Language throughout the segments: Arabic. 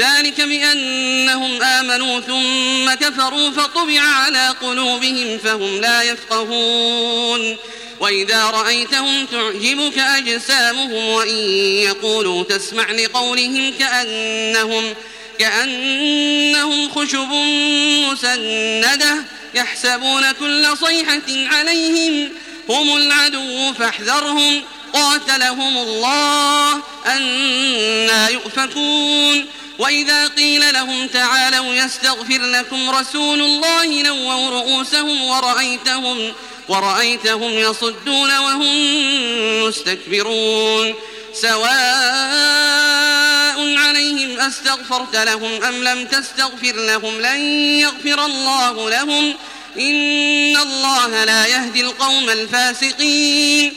ذلك بأنهم آمنوا ثم كفروا فطبع على قلوبهم فهم لا يفقهون. وإذا رأيتهم تعجبك أجسامهم وإن يقولوا تسمع لقولهم كأنهم كأنهم خشب مسندة يحسبون كل صيحة عليهم هم العدو فاحذرهم قاتلهم الله أنا يؤفكون. وإذا قيل لهم تعالوا يستغفر لكم رسول الله لووا رؤوسهم ورأيتهم ورأيتهم يصدون وهم مستكبرون. سواء عليهم أستغفرت لهم أم لم تستغفر لهم لن يغفر الله لهم. إن الله لا يهدي القوم الفاسقين.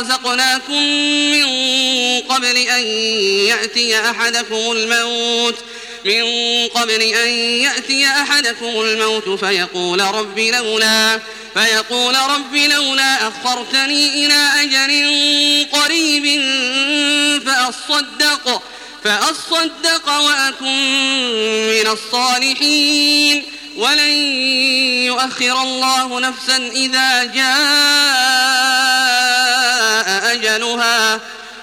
رزقناكم من قبل أن يأتي أحدكم الموت. من قبل أن يأتي أحدكم الموت فيقول رب لولا فيقول رب لولا أخرتني إلى أجل قريب فأصدق فأصدق وأكن من الصالحين. ولن يؤخر الله نفسا إذا جاء